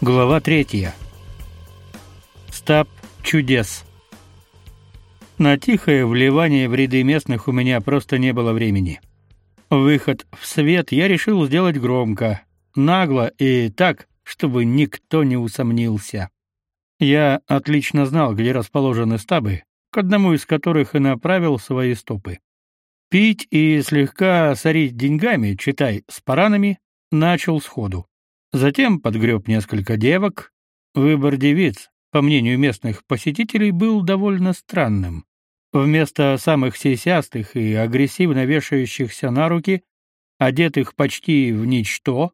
Глава третья. Стаб чудес. На тихое вливание в ряды местных у меня просто не было времени. Выход в свет я решил сделать громко, нагло и так, чтобы никто не усомнился. Я отлично знал, где расположены стабы, к одному из которых и направил свои стопы. Пить и слегка сорить деньгами, читай, с паранами, начал сходу. Затем подгреб несколько девок. Выбор девиц, по мнению местных посетителей, был довольно странным. Вместо самых сисястых и агрессивно вешающихся на руки, одетых почти в ничто,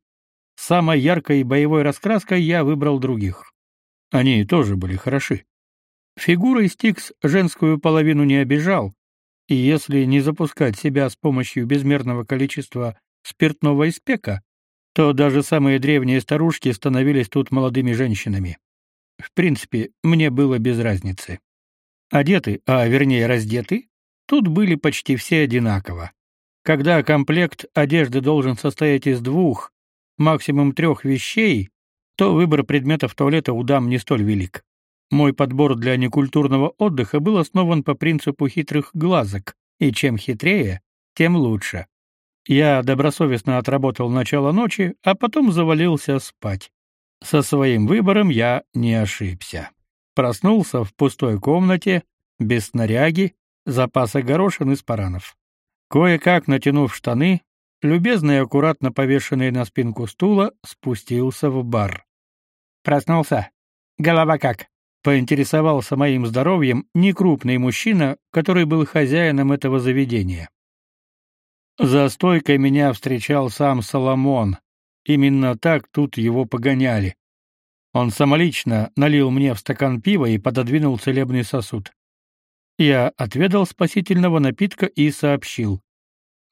самой яркой боевой раскраской я выбрал других. Они тоже были хороши. Фигурой Стикс женскую половину не обижал, и если не запускать себя с помощью безмерного количества спиртного испека, то даже самые древние старушки становились тут молодыми женщинами. В принципе, мне было без разницы. Одеты, а вернее раздеты, тут были почти все одинаково. Когда комплект одежды должен состоять из двух, максимум трех вещей, то выбор предметов туалета у дам не столь велик. Мой подбор для некультурного отдыха был основан по принципу хитрых глазок, и чем хитрее, тем лучше. Я добросовестно отработал начало ночи, а потом завалился спать. Со своим выбором я не ошибся. Проснулся в пустой комнате, без снаряги, запаса горошин из паранов. Кое-как натянув штаны, любезно и аккуратно повешенный на спинку стула, спустился в бар. Проснулся. Голова как? Поинтересовался моим здоровьем некрупный мужчина, который был хозяином этого заведения. За стойкой меня встречал сам Соломон. Именно так тут его погоняли. Он самолично налил мне в стакан пива и пододвинул целебный сосуд. Я отведал спасительного напитка и сообщил: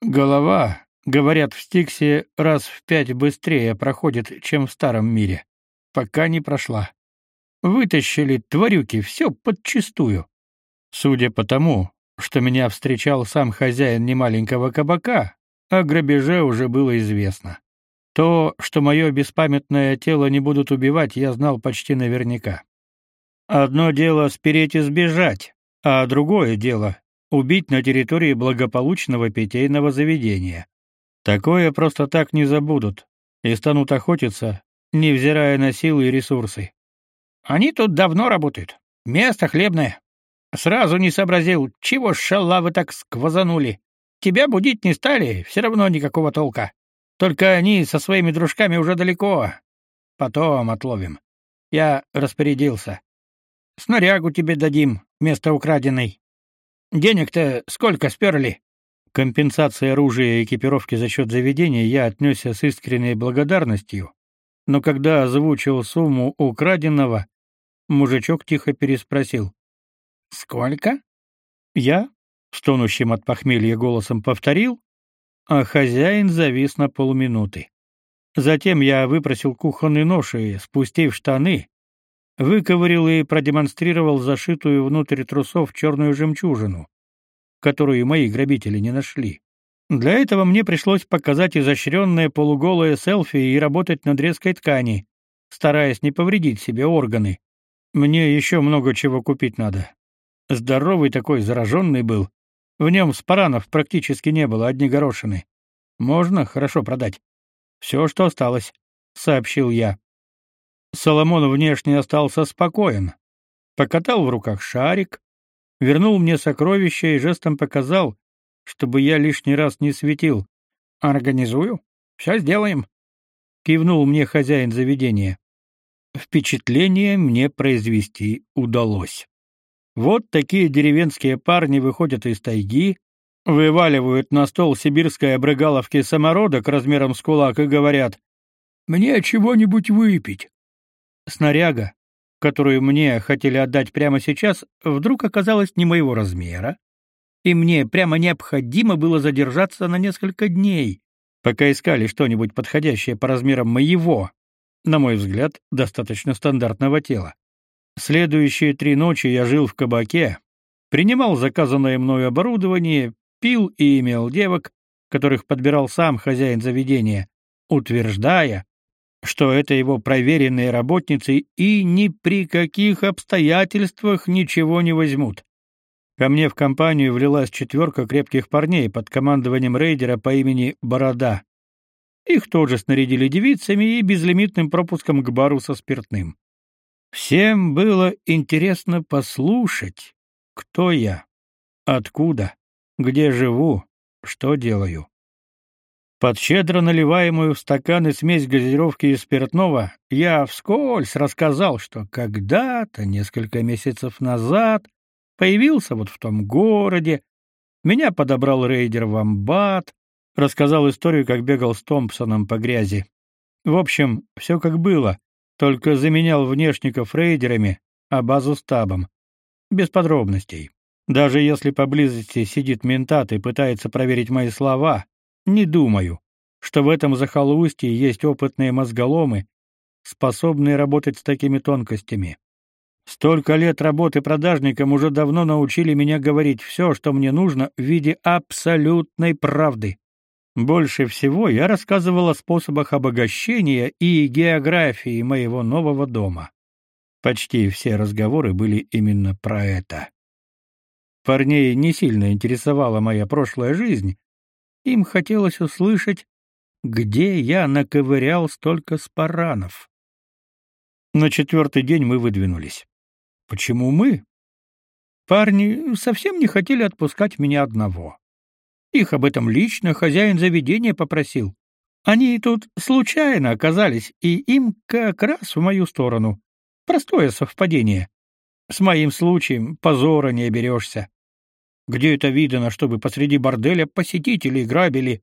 "Голова, говорят, в Стиксе раз в пять быстрее проходит, чем в старом мире. Пока не прошла. Вытащили тварюки все подчистую. Судя по тому, что меня встречал сам хозяин немаленького кабака, о грабеже уже было известно. То, что мое беспамятное тело не будут убивать, я знал почти наверняка. Одно дело спереть и сбежать, а другое дело убить на территории благополучного питейного заведения. Такое просто так не забудут и станут охотиться, невзирая на силы и ресурсы. Они тут давно работают. Место хлебное. Сразу не сообразил, чего шалавы так сквозанули. Тебя будить не стали, все равно никакого толка. Только они со своими дружками уже далеко. Потом отловим. Я распорядился. Снарягу тебе дадим вместо украденной. Денег-то сколько сперли? Компенсация оружия и экипировки за счет заведения я отнесся с искренней благодарностью, но когда озвучил сумму украденного, мужичок тихо переспросил: Сколько? Я, стонущим от похмелья голосом повторил, а хозяин завис на полминуты. Затем я выпросил кухонный нож и, спустив штаны, выковырил и продемонстрировал зашитую внутрь трусов черную жемчужину, которую мои грабители не нашли. Для этого мне пришлось показать изощренное полуголое селфи и работать над резкой ткани, стараясь не повредить себе органы. Мне еще много чего купить надо. Здоровый такой, зараженный был. В нем спаранов практически не было, одни горошины. Можно хорошо продать. Все, что осталось, сообщил я. Соломон внешне остался спокоен. Покатал в руках шарик, вернул мне сокровища и жестом показал, чтобы я лишний раз не светил. Организую, все сделаем. Кивнул мне хозяин заведения. Впечатление мне произвести удалось. Вот такие деревенские парни выходят из тайги, вываливают на стол сибирской обрыгаловки самородок размером с кулак и говорят «Мне чего-нибудь выпить». Снаряга, которую мне хотели отдать прямо сейчас, вдруг оказалась не моего размера, и мне прямо необходимо было задержаться на несколько дней, пока искали что-нибудь подходящее по размерам моего, на мой взгляд, достаточно стандартного тела. Следующие три ночи я жил в кабаке, принимал заказанное мною оборудование, пил и имел девок, которых подбирал сам хозяин заведения, утверждая, что это его проверенные работницы и ни при каких обстоятельствах ничего не возьмут. Ко мне в компанию влилась четверка крепких парней под командованием рейдера по имени Борода. Их тоже снарядили девицами и безлимитным пропуском к бару со спиртным. Всем было интересно послушать, кто я, откуда, где живу, что делаю. Под щедро наливаемую в стаканы смесь газировки и спиртного я вскользь рассказал, что когда-то, несколько месяцев назад, появился вот в том городе, меня подобрал рейдер в Амбат, рассказал историю, как бегал с Томпсоном по грязи. В общем, все как было, только заменял внешников рейдерами, а базу стабом. Без подробностей. Даже если поблизости сидит ментат и пытается проверить мои слова, не думаю, что в этом захолустье есть опытные мозголомы, способные работать с такими тонкостями. Столько лет работы продажником уже давно научили меня говорить все, что мне нужно, в виде абсолютной правды. Больше всего я рассказывал о способах обогащения и географии моего нового дома. Почти все разговоры были именно про это. Парней не сильно интересовала моя прошлая жизнь, им хотелось услышать, где я наковырял столько спаранов. На четвертый день мы выдвинулись. Почему мы? Парни совсем не хотели отпускать меня одного. Их об этом лично хозяин заведения попросил. Они тут случайно оказались, и им как раз в мою сторону. Простое совпадение. С моим случаем позора не оберешься. Где это видано, чтобы посреди борделя посетителей грабили?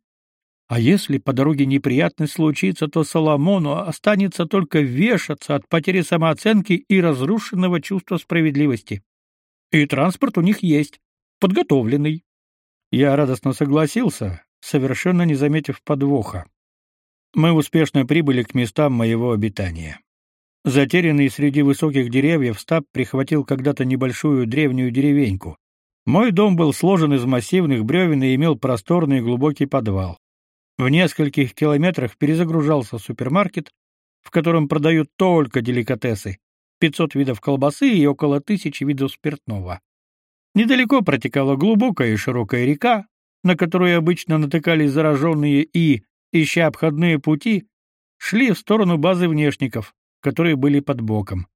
А если по дороге неприятность случится, то Соломону останется только вешаться от потери самооценки и разрушенного чувства справедливости. И транспорт у них есть, подготовленный. Я радостно согласился, совершенно не заметив подвоха. Мы успешно прибыли к местам моего обитания. Затерянный среди высоких деревьев стаб прихватил когда-то небольшую древнюю деревеньку. Мой дом был сложен из массивных бревен и имел просторный и глубокий подвал. В нескольких километрах перезагружался супермаркет, в котором продают только деликатесы, 500 видов колбасы и около тысячи видов спиртного. Недалеко протекала глубокая и широкая река, на которую обычно натыкались зараженные и, ища обходные пути, шли в сторону базы внешников, которые были под боком.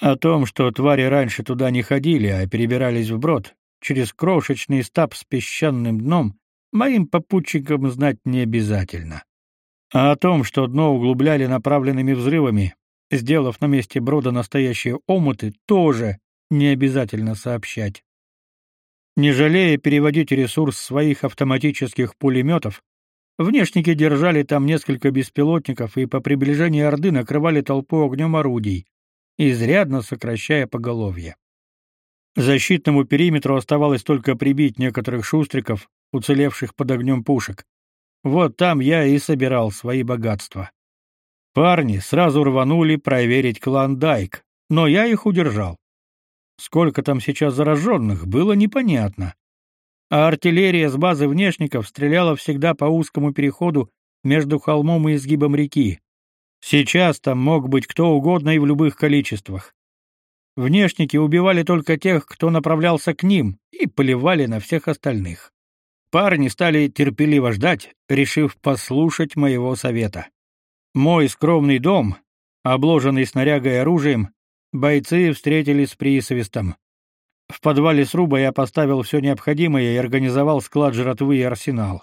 О том, что твари раньше туда не ходили, а перебирались вброд, через крошечный стаб с песчаным дном, моим попутчикам знать не обязательно. А о том, что дно углубляли направленными взрывами, сделав на месте брода настоящие омуты, тоже не обязательно сообщать. Не жалея переводить ресурс своих автоматических пулеметов, внешники держали там несколько беспилотников и по приближении Орды накрывали толпу огнем орудий, изрядно сокращая поголовье. Защитному периметру оставалось только прибить некоторых шустриков, уцелевших под огнем пушек. Вот там я и собирал свои богатства. Парни сразу рванули проверить Клондайк, но я их удержал. Сколько там сейчас зараженных, было непонятно. А артиллерия с базы внешников стреляла всегда по узкому переходу между холмом и изгибом реки. Сейчас там мог быть кто угодно и в любых количествах. Внешники убивали только тех, кто направлялся к ним, и поливали на всех остальных. Парни стали терпеливо ждать, решив послушать моего совета. Мой скромный дом, обложенный снарягой и оружием, бойцы встретили с присвистом. В подвале сруба я поставил все необходимое и организовал склад жратвы и арсенал.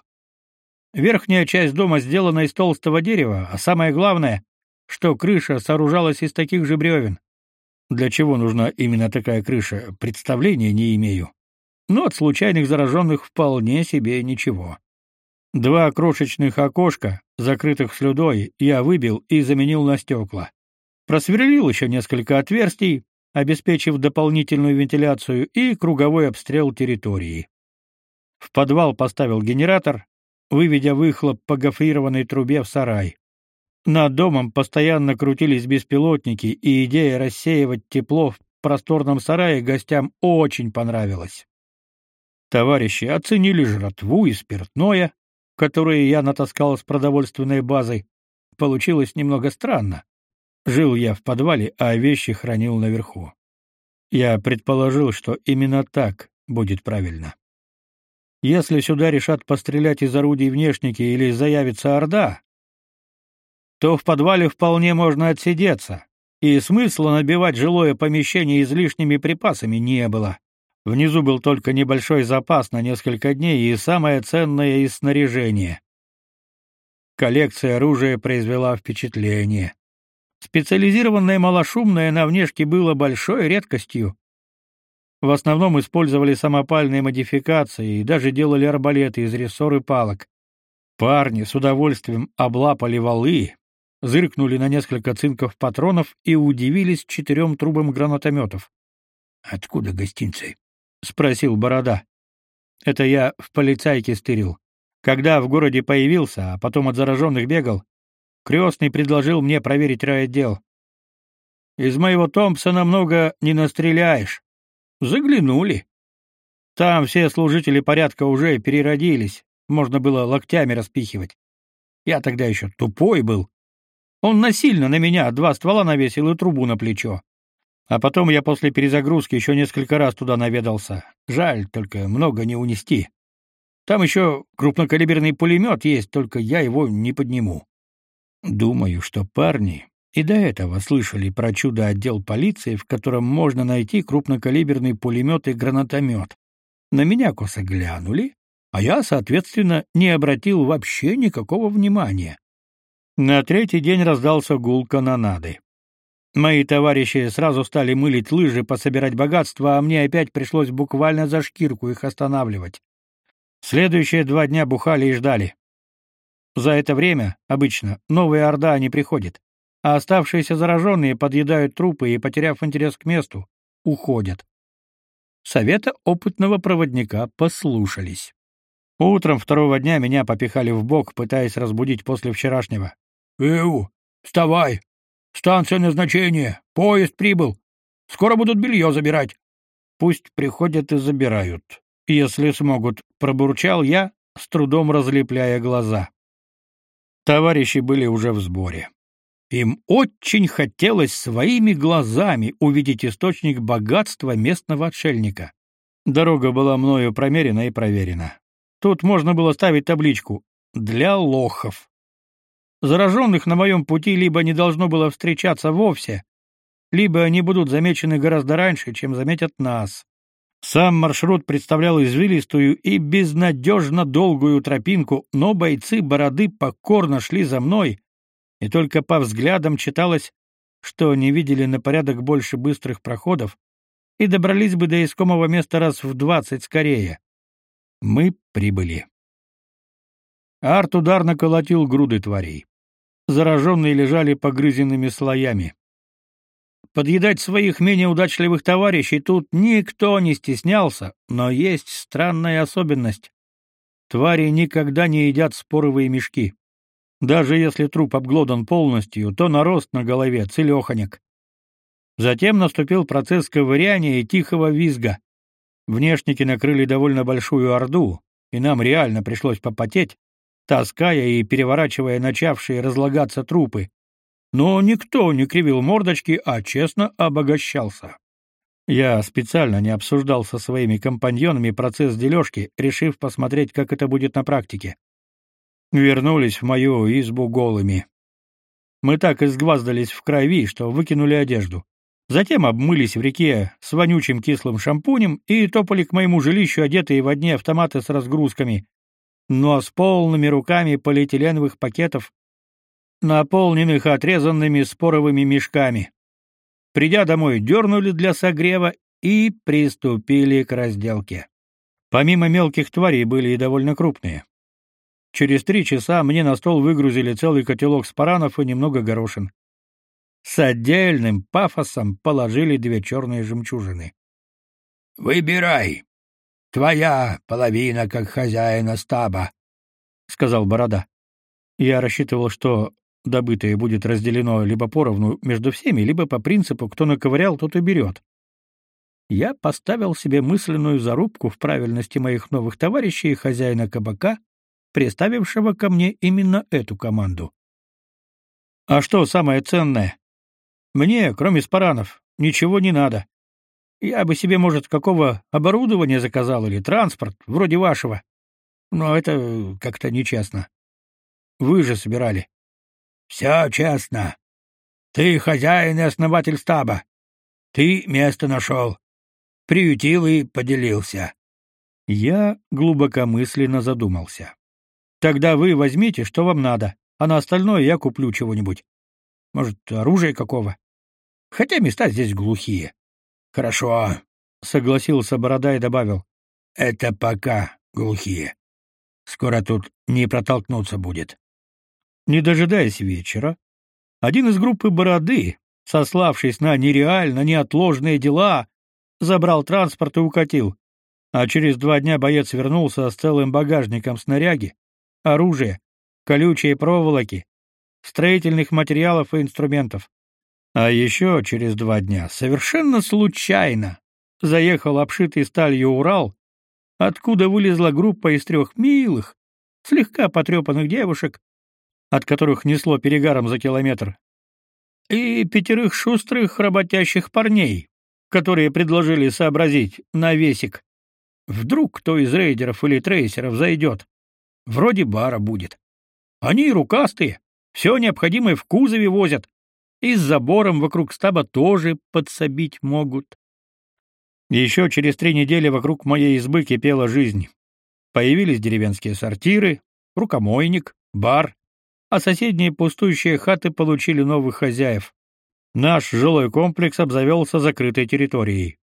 Верхняя часть дома сделана из толстого дерева, а самое главное, что крыша сооружалась из таких же бревен. Для чего нужна именно такая крыша, представления не имею но от случайных зараженных вполне себе ничего. Два крошечных окошка, закрытых слюдой, я выбил и заменил на стекла. Просверлил еще несколько отверстий, обеспечив дополнительную вентиляцию и круговой обстрел территории. В подвал поставил генератор, выведя выхлоп по гофрированной трубе в сарай. Над домом постоянно крутились беспилотники, и идея рассеивать тепло в просторном сарае гостям очень понравилась. Товарищи оценили жратву и спиртное, которые я натаскал с продовольственной базы, получилось немного странно. Жил я в подвале, а вещи хранил наверху. Я предположил, что именно так будет правильно. Если сюда решат пострелять из орудий внешники или заявится орда, то в подвале вполне можно отсидеться, и смысла набивать жилое помещение излишними припасами не было. Внизу был только небольшой запас на несколько дней и самое ценное из снаряжения. Коллекция оружия произвела впечатление. Специализированное малошумное на внешке было большой редкостью. В основном использовали самопальные модификации и даже делали арбалеты из рессор и палок. Парни с удовольствием облапали валы, зыркнули на несколько цинков патронов и удивились четырем трубам гранатометов. «Откуда гостинцы?» — спросил Борода. «Это я в полицайке стырил. Когда в городе появился, а потом от зараженных бегал, крестный предложил мне проверить райотдел. Из моего Томпсона много не настреляешь. Заглянули. Там все служители порядка уже переродились, можно было локтями распихивать. Я тогда еще тупой был. Он насильно на меня два ствола навесил и трубу на плечо. А потом я после перезагрузки еще несколько раз туда наведался. Жаль, только много не унести. Там еще крупнокалиберный пулемет есть, только я его не подниму. Думаю, что парни и до этого слышали про чудо-отдел полиции, в котором можно найти крупнокалиберный пулемет и гранатомет. На меня косо глянули, а я, соответственно, не обратил вообще никакого внимания. На третий день раздался гул канонады. Мои товарищи сразу стали мылить лыжи, пособирать богатство, а мне опять пришлось буквально за шкирку их останавливать. Следующие два дня бухали и ждали. За это время, обычно, новая орда не приходит а оставшиеся зараженные подъедают трупы и, потеряв интерес к месту, уходят. Совета опытного проводника послушались. Утром второго дня меня попихали в бок, пытаясь разбудить после вчерашнего. «Эу, вставай! Станция назначения! Поезд прибыл! Скоро будут белье забирать!» «Пусть приходят и забирают, если смогут», — пробурчал я, с трудом разлепляя глаза. Товарищи были уже в сборе. Им очень хотелось своими глазами увидеть источник богатства местного отшельника. Дорога была мною промерена и проверена. Тут можно было ставить табличку «Для лохов». Зараженных на моем пути либо не должно было встречаться вовсе, либо они будут замечены гораздо раньше, чем заметят нас. Сам маршрут представлял извилистую и безнадежно долгую тропинку, но бойцы бороды покорно шли за мной, и только по взглядам читалось, что они видели на порядок больше быстрых проходов и добрались бы до искомого места раз в двадцать скорее. Мы прибыли. Арт ударно колотил груды тварей. Зараженные лежали погрызенными слоями. Подъедать своих менее удачливых товарищей тут никто не стеснялся, но есть странная особенность. Твари никогда не едят споровые мешки. Даже если труп обглодан полностью, то нарост на голове целеханик. Затем наступил процесс ковыряния и тихого визга. Внешники накрыли довольно большую орду, и нам реально пришлось попотеть, таская и переворачивая начавшие разлагаться трупы. Но никто не кривил мордочки, а честно обогащался. Я специально не обсуждал со своими компаньонами процесс дележки, решив посмотреть, как это будет на практике вернулись в мою избу голыми. Мы так изгваздались в крови, что выкинули одежду. Затем обмылись в реке с вонючим кислым шампунем и топали к моему жилищу одетые в одни автоматы с разгрузками, но с полными руками полиэтиленовых пакетов, наполненных отрезанными споровыми мешками. Придя домой, дернули для согрева и приступили к разделке. Помимо мелких тварей были и довольно крупные. Через три часа мне на стол выгрузили целый котелок спаранов и немного горошин. С отдельным пафосом положили две черные жемчужины. «Выбирай. Твоя половина, как хозяина стаба», — сказал Борода. Я рассчитывал, что добытое будет разделено либо поровну между всеми, либо по принципу «кто наковырял, тот и берет». Я поставил себе мысленную зарубку в правильности моих новых товарищей и хозяина кабака, приставившего ко мне именно эту команду. А что самое ценное? Мне, кроме спаранов, ничего не надо. Я бы себе, может, какого оборудования заказал или транспорт, вроде вашего. Но это как-то нечестно. Вы же собирали. Все честно. Ты хозяин и основатель стаба. Ты место нашел. Приютил и поделился. Я глубокомысленно задумался. Тогда вы возьмите, что вам надо, а на остальное я куплю чего-нибудь. Может, оружие какого? Хотя места здесь глухие. Хорошо, согласился Борода и добавил: это пока глухие. Скоро тут не протолкнуться будет. Не дожидаясь вечера, один из группы Бороды, сославшись на нереально неотложные дела, забрал транспорт и укатил. А через два дня боец вернулся с целым багажником снаряги, оружия, колючей проволоки, строительных материалов и инструментов. А еще через два дня совершенно случайно заехал обшитый сталью Урал, откуда вылезла группа из трех милых, слегка потрепанных девушек, от которых несло перегаром за километр, и пятерых шустрых работящих парней, которые предложили сообразить на весик. Вдруг кто из рейдеров или трейсеров зайдет. Вроде бара будет. Они рукастые, все необходимое в кузове возят, и с забором вокруг стаба тоже подсобить могут. Еще через три недели вокруг моей избы кипела жизнь. Появились деревенские сортиры, рукомойник, бар, а соседние пустующие хаты получили новых хозяев. Наш жилой комплекс обзавелся закрытой территорией.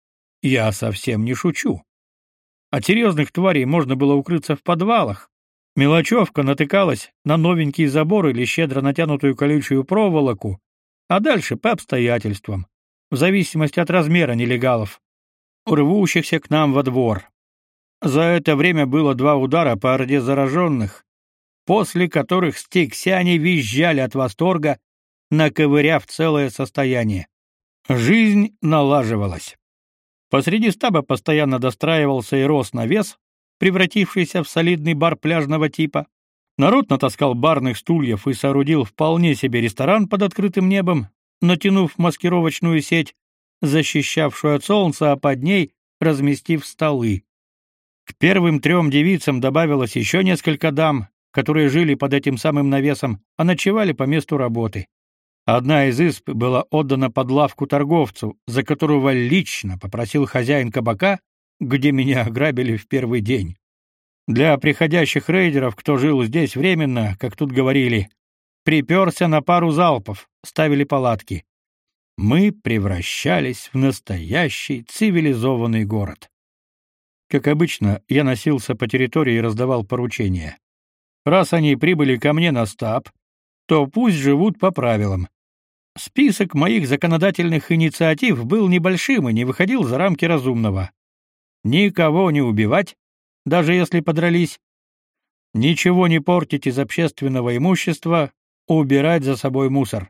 Я совсем не шучу. От серьезных тварей можно было укрыться в подвалах. Мелочевка натыкалась на новенький забор или щедро натянутую колючую проволоку, а дальше по обстоятельствам, в зависимости от размера нелегалов, рвущихся к нам во двор. За это время было два удара по орде зараженных, после которых стиксяне визжали от восторга, наковыряв целое состояние. Жизнь налаживалась. Посреди стаба постоянно достраивался и рос навес, превратившийся в солидный бар пляжного типа. Народ натаскал барных стульев и соорудил вполне себе ресторан под открытым небом, натянув маскировочную сеть, защищавшую от солнца, а под ней разместив столы. К первым трем девицам добавилось еще несколько дам, которые жили под этим самым навесом, а ночевали по месту работы. Одна из исп была отдана под лавку торговцу, за которого лично попросил хозяин кабака, где меня ограбили в первый день. Для приходящих рейдеров, кто жил здесь временно, как тут говорили, приперся на пару залпов, ставили палатки. Мы превращались в настоящий цивилизованный город. Как обычно, я носился по территории и раздавал поручения. Раз они прибыли ко мне на стаб, то пусть живут по правилам. Список моих законодательных инициатив был небольшим и не выходил за рамки разумного. Никого не убивать, даже если подрались. Ничего не портить из общественного имущества, убирать за собой мусор.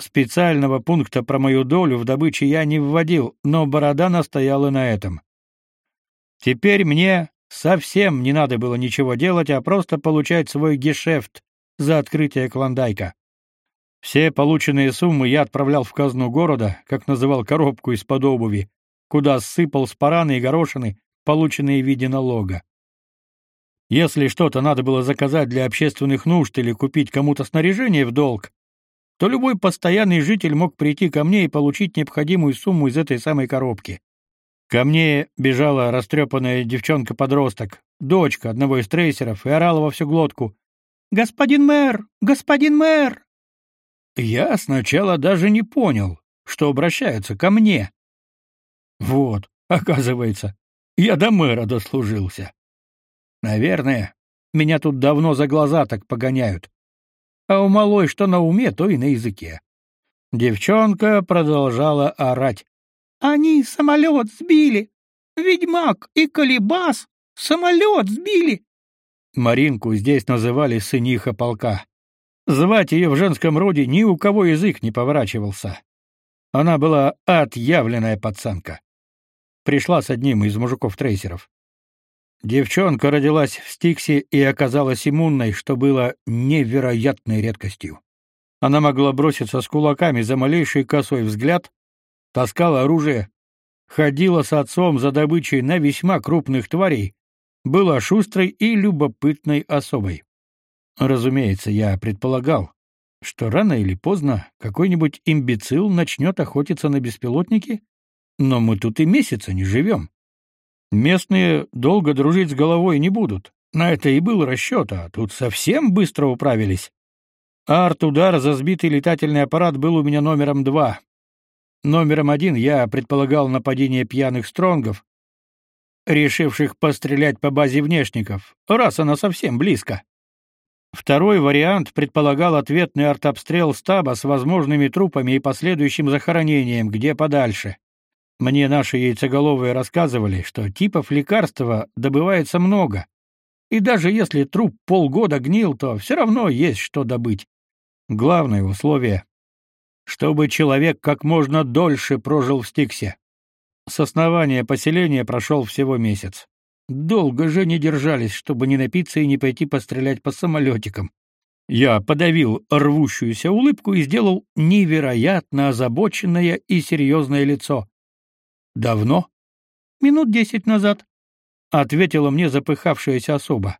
Специального пункта про мою долю в добыче я не вводил, но Борода настояла на этом. Теперь мне Совсем не надо было ничего делать, а просто получать свой гешефт за открытие клондайка. Все полученные суммы я отправлял в казну города, как называл коробку из-под обуви, куда сыпал спараны и горошины, полученные в виде налога. Если что-то надо было заказать для общественных нужд или купить кому-то снаряжение в долг, то любой постоянный житель мог прийти ко мне и получить необходимую сумму из этой самой коробки. Ко мне бежала растрепанная девчонка-подросток, дочка одного из трейсеров, и орала во всю глотку. «Господин мэр! Господин мэр!» Я сначала даже не понял, что обращаются ко мне. Вот, оказывается, я до мэра дослужился. Наверное, меня тут давно за глаза так погоняют. А у малой что на уме, то и на языке. Девчонка продолжала орать. Они самолет сбили. Ведьмак и Колебас самолет сбили. Маринку здесь называли сыниха полка. Звать ее в женском роде ни у кого язык не поворачивался. Она была отъявленная пацанка. Пришла с одним из мужиков-трейсеров. Девчонка родилась в Стиксе и оказалась иммунной, что было невероятной редкостью. Она могла броситься с кулаками за малейший косой взгляд, таскала оружие, ходила с отцом за добычей на весьма крупных тварей, была шустрой и любопытной особой. Разумеется, я предполагал, что рано или поздно какой-нибудь имбецил начнет охотиться на беспилотники, но мы тут и месяца не живем. Местные долго дружить с головой не будут. На это и был расчет, а тут совсем быстро управились. Арт-удар за сбитый летательный аппарат был у меня номером два. Номером один я предполагал нападение пьяных стронгов, решивших пострелять по базе внешников, раз она совсем близко. Второй вариант предполагал ответный артобстрел стаба с возможными трупами и последующим захоронением где подальше. Мне наши яйцеголовые рассказывали, что типов лекарства добывается много. И даже если труп полгода гнил, то все равно есть что добыть. Главное условие чтобы человек как можно дольше прожил в Стиксе. С основания поселения прошел всего месяц. Долго же не держались, чтобы не напиться и не пойти пострелять по самолетикам. Я подавил рвущуюся улыбку и сделал невероятно озабоченное и серьезное лицо. Давно? Минут десять назад, ответила мне запыхавшаяся особа.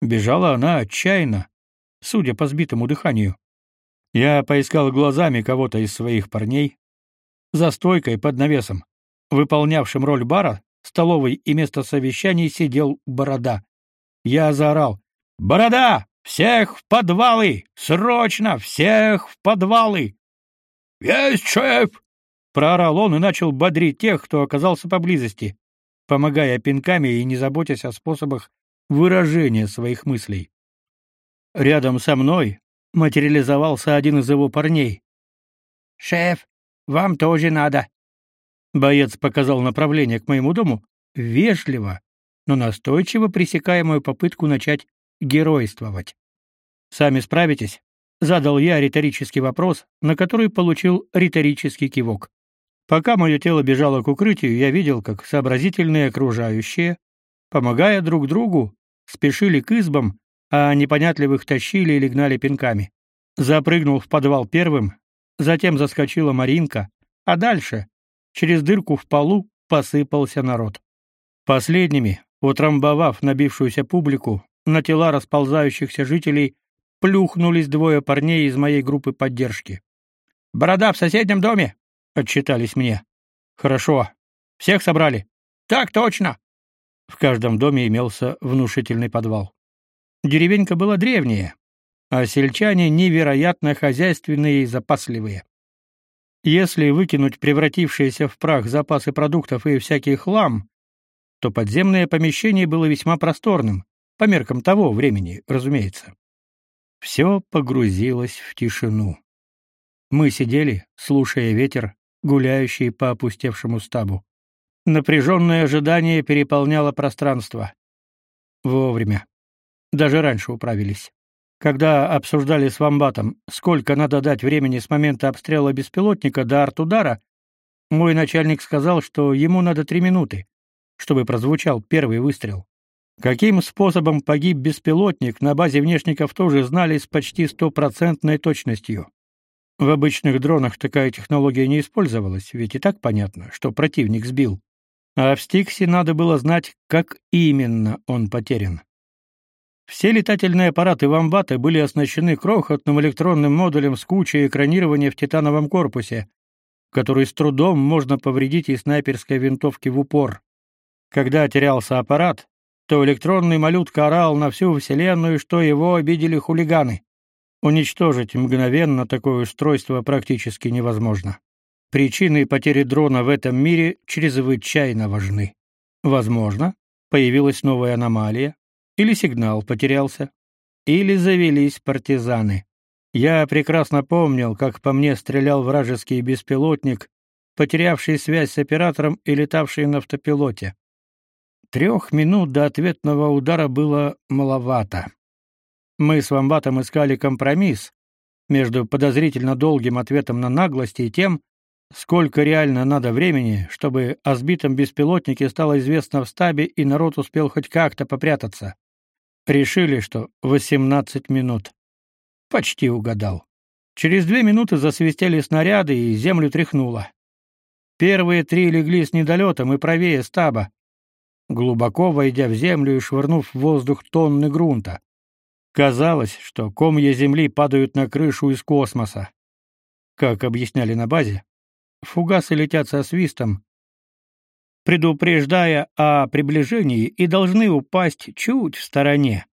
Бежала она отчаянно, судя по сбитому дыханию. Я поискал глазами кого-то из своих парней. За стойкой под навесом, выполнявшим роль бара, столовой и место совещаний сидел Борода. Я заорал: "Борода, всех в подвалы! Срочно всех в подвалы!" "Есть, шеф!" проорал он и начал бодрить тех, кто оказался поблизости, помогая пинками и не заботясь о способах выражения своих мыслей. Рядом со мной, материализовался один из его парней. «Шеф, вам тоже надо». Боец показал направление к моему дому, вежливо, но настойчиво пресекая мою попытку начать геройствовать. «Сами справитесь?» — задал я риторический вопрос, на который получил риторический кивок. Пока мое тело бежало к укрытию, я видел, как сообразительные окружающие, помогая друг другу, спешили к избам, а непонятливых тащили или гнали пинками. Запрыгнул в подвал первым, затем заскочила Маринка, а дальше, через дырку в полу, посыпался народ. Последними, утрамбовав набившуюся публику, на тела расползающихся жителей плюхнулись двое парней из моей группы поддержки. «Борода в соседнем доме!» — отчитались мне. «Хорошо. Всех собрали?» «Так точно!» В каждом доме имелся внушительный подвал. Деревенька была древняя, а сельчане невероятно хозяйственные и запасливые. Если выкинуть превратившиеся в прах запасы продуктов и всякий хлам, то подземное помещение было весьма просторным, по меркам того времени, разумеется. Все погрузилось в тишину. Мы сидели, слушая ветер, гуляющий по опустевшему стабу. Напряженное ожидание переполняло пространство. Вовремя. Даже раньше управились. Когда обсуждали с Вамбатом, сколько надо дать времени с момента обстрела беспилотника до арт-удара, мой начальник сказал, что ему надо три минуты, чтобы прозвучал первый выстрел. Каким способом погиб беспилотник, на базе внешников тоже знали с почти стопроцентной точностью. В обычных дронах такая технология не использовалась, ведь и так понятно, что противник сбил. А в Стиксе надо было знать, как именно он потерян. Все летательные аппараты Вамбата были оснащены крохотным электронным модулем с кучей экранирования в титановом корпусе, который с трудом можно повредить из снайперской винтовки в упор. Когда терялся аппарат, то электронный малютка орал на всю вселенную, что его обидели хулиганы. Уничтожить мгновенно такое устройство практически невозможно. Причины потери дрона в этом мире чрезвычайно важны. Возможно, появилась новая аномалия, или сигнал потерялся, или завелись партизаны. Я прекрасно помнил, как по мне стрелял вражеский беспилотник, потерявший связь с оператором и летавший на автопилоте. Трех минут до ответного удара было маловато. Мы с Вамбатом искали компромисс между подозрительно долгим ответом на наглость и тем, сколько реально надо времени, чтобы о сбитом беспилотнике стало известно в стабе и народ успел хоть как-то попрятаться. Решили, что 18 минут. Почти угадал. Через две минуты засвистели снаряды, и землю тряхнуло. Первые три легли с недолетом и правее стаба, глубоко войдя в землю и швырнув в воздух тонны грунта. Казалось, что комья земли падают на крышу из космоса. Как объясняли на базе, фугасы летят со свистом, предупреждая о приближении и должны упасть чуть в стороне.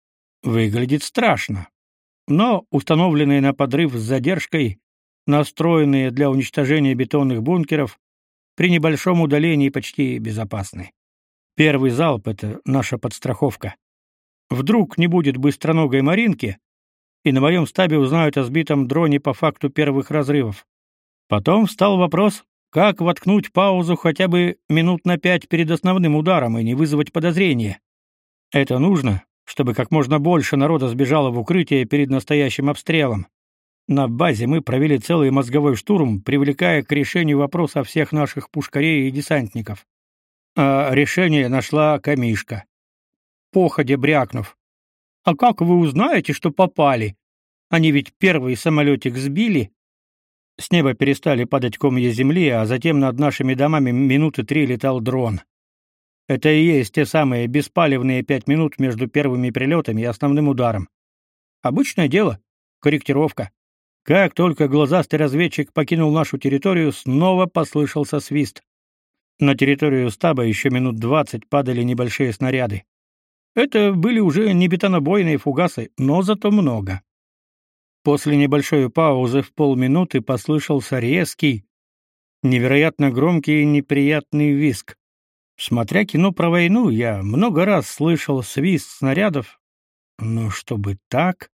Выглядит страшно. Но установленные на подрыв с задержкой, настроенные для уничтожения бетонных бункеров, при небольшом удалении почти безопасны. Первый залп — это наша подстраховка. Вдруг не будет быстроногой Маринки, и на моем стабе узнают о сбитом дроне по факту первых разрывов. Потом встал вопрос, как воткнуть паузу хотя бы минут на пять перед основным ударом и не вызвать подозрения. Это нужно, чтобы как можно больше народа сбежало в укрытие перед настоящим обстрелом. На базе мы провели целый мозговой штурм, привлекая к решению вопроса всех наших пушкарей и десантников а решение нашла Камишка. Походя брякнув. «А как вы узнаете, что попали? Они ведь первый самолетик сбили». С неба перестали падать комья земли, а затем над нашими домами минуты три летал дрон. Это и есть те самые беспалевные пять минут между первыми прилетами и основным ударом. Обычное дело, корректировка. Как только глазастый разведчик покинул нашу территорию, снова послышался свист. На территорию стаба еще минут двадцать падали небольшие снаряды. Это были уже не бетонобойные фугасы, но зато много. После небольшой паузы в полминуты послышался резкий, невероятно громкий и неприятный визг. Смотря кино про войну, я много раз слышал свист снарядов, но чтобы так...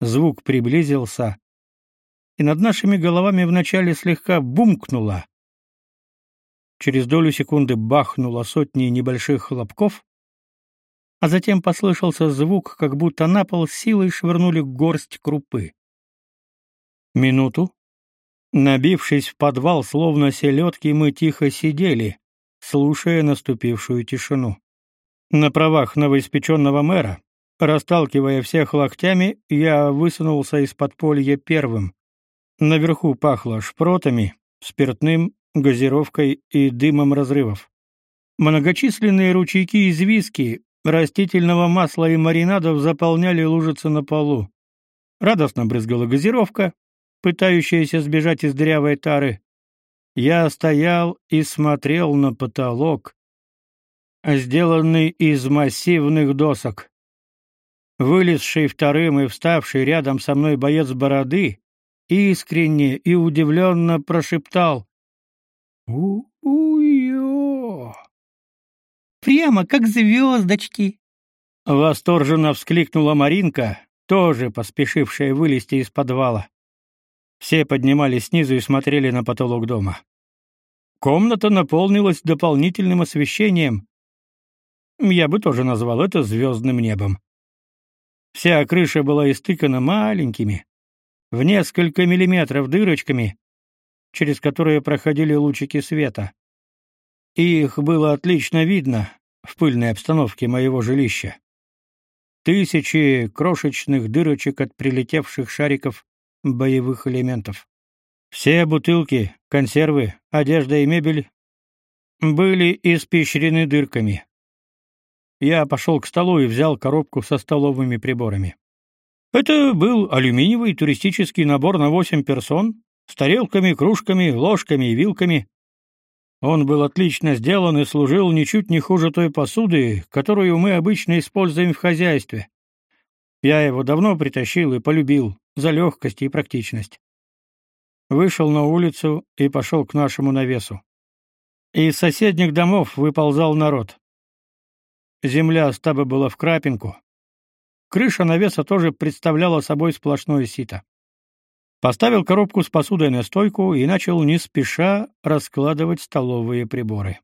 Звук приблизился, и над нашими головами вначале слегка бумкнуло, Через долю секунды бахнуло сотни небольших хлопков, а затем послышался звук, как будто на пол силой швырнули горсть крупы. Минуту. Набившись в подвал, словно селедки, мы тихо сидели, слушая наступившую тишину. На правах новоиспеченного мэра, расталкивая всех локтями, я высунулся из подполья первым. Наверху пахло шпротами, спиртным газировкой и дымом разрывов. Многочисленные ручейки из виски, растительного масла и маринадов заполняли лужицы на полу. Радостно брызгала газировка, пытающаяся сбежать из дырявой тары. Я стоял и смотрел на потолок, сделанный из массивных досок. Вылезший вторым и вставший рядом со мной боец бороды искренне и удивленно прошептал у-у-ё! Прямо как звездочки!» Восторженно вскликнула Маринка, тоже поспешившая вылезти из подвала. Все поднимались снизу и смотрели на потолок дома. Комната наполнилась дополнительным освещением. Я бы тоже назвал это звездным небом. Вся крыша была истыкана маленькими, в несколько миллиметров дырочками, через которые проходили лучики света. Их было отлично видно в пыльной обстановке моего жилища. Тысячи крошечных дырочек от прилетевших шариков боевых элементов. Все бутылки, консервы, одежда и мебель были испещрены дырками. Я пошел к столу и взял коробку со столовыми приборами. Это был алюминиевый туристический набор на восемь персон, с тарелками, кружками, ложками и вилками. Он был отлично сделан и служил ничуть не хуже той посуды, которую мы обычно используем в хозяйстве. Я его давно притащил и полюбил за легкость и практичность. Вышел на улицу и пошел к нашему навесу. Из соседних домов выползал народ. Земля стаба была в крапинку. Крыша навеса тоже представляла собой сплошное сито. Поставил коробку с посудой на стойку и начал не спеша раскладывать столовые приборы.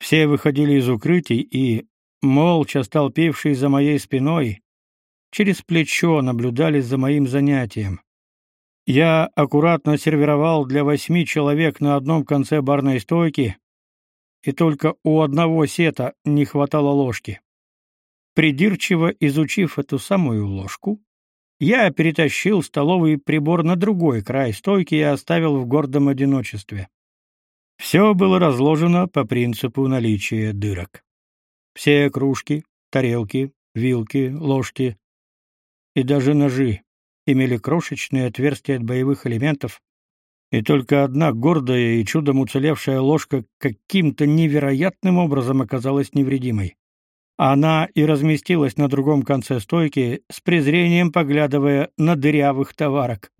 Все выходили из укрытий и, молча столпившись за моей спиной, через плечо наблюдали за моим занятием. Я аккуратно сервировал для восьми человек на одном конце барной стойки, и только у одного сета не хватало ложки. Придирчиво изучив эту самую ложку, я перетащил столовый прибор на другой край стойки и оставил в гордом одиночестве. Все было разложено по принципу наличия дырок. Все кружки, тарелки, вилки, ложки и даже ножи имели крошечные отверстия от боевых элементов, и только одна гордая и чудом уцелевшая ложка каким-то невероятным образом оказалась невредимой. Она и разместилась на другом конце стойки, с презрением поглядывая на дырявых товарок.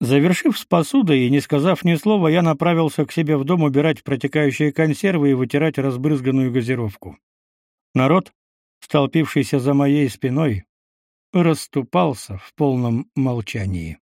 Завершив с посудой и не сказав ни слова, я направился к себе в дом убирать протекающие консервы и вытирать разбрызганную газировку. Народ, столпившийся за моей спиной, расступался в полном молчании.